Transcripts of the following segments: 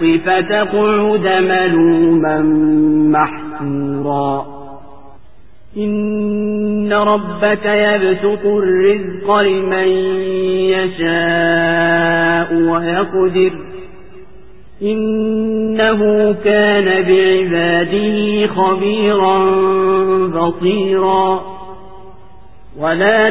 فتقعد ملوما محسورا إن ربك يبسط الرزق لمن يشاء ويقدر. إنه كان بعباده خبيرا بصيرا. ولا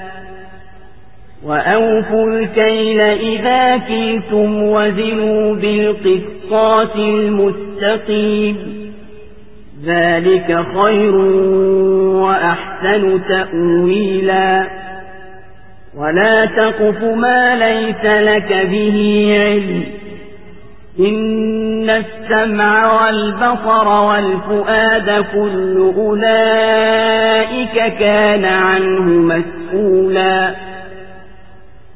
وأوفوا الكيل إذا كيتم وزنوا بالقسطاس المستقيم ذلك خير وأحسن تأويلا ولا تقف ما ليس لك به علم إن السمع والبصر والفؤاد كل أولئك كان عنه مسؤولا